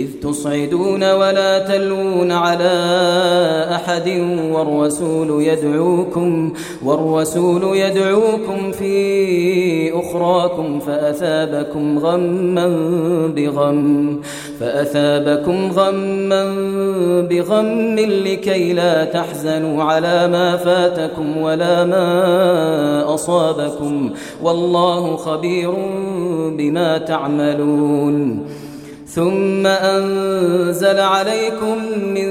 إذ تصعدون ولا تلون على أحد والرسول يدعوكم والرسول يدعوكم في أخراكم فأثابكم غما بغم فأثابكم غما بغم لكي لا تحزنوا على ما فاتكم ولا ما أصابكم. والله خبير بما تعملون. ثم أنزل عليكم من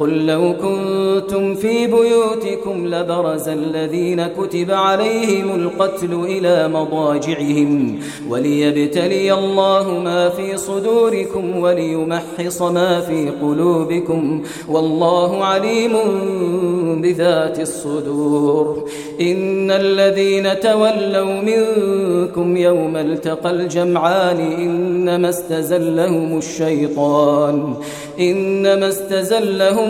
قل لو كنتم في بيوتكم لبرز الذين كتب عليهم القتل إلى مضاجعهم وليبتلي الله ما في صدوركم وليمحص ما في قلوبكم والله عليم بذات الصدور إن الذين تولوا منكم يوم التقى الجمعان إنما استزلهم الشيطان إنما استزلهم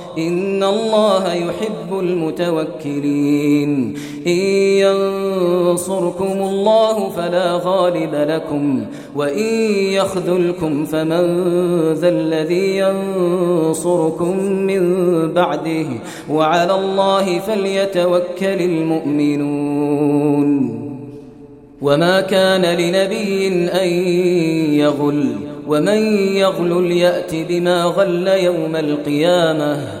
ان الله يحب المتوكلين ان ينصركم الله فلا غالب لكم وان يخذلكم فمن ذا الذي ينصركم من بعده وعلى الله فليتوكل المؤمنون وما كان لنبي ان يغل ومن يغل ليأت بما غل يوم القيامه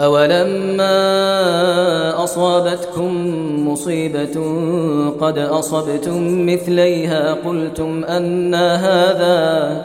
أولما أصابتكم مصيبة قد أصبتم مثليها قلتم أن هذا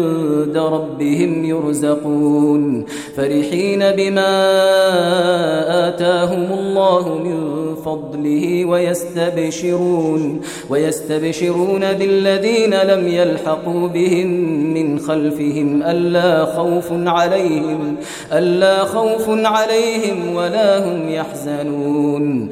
عند ربهم يرزقون فرحين بما آتاهم الله من فضله ويستبشرون ويستبشرون بالذين لم يلحقوا بهم من خلفهم ألا خوف عليهم ألا خوف عليهم ولا هم يحزنون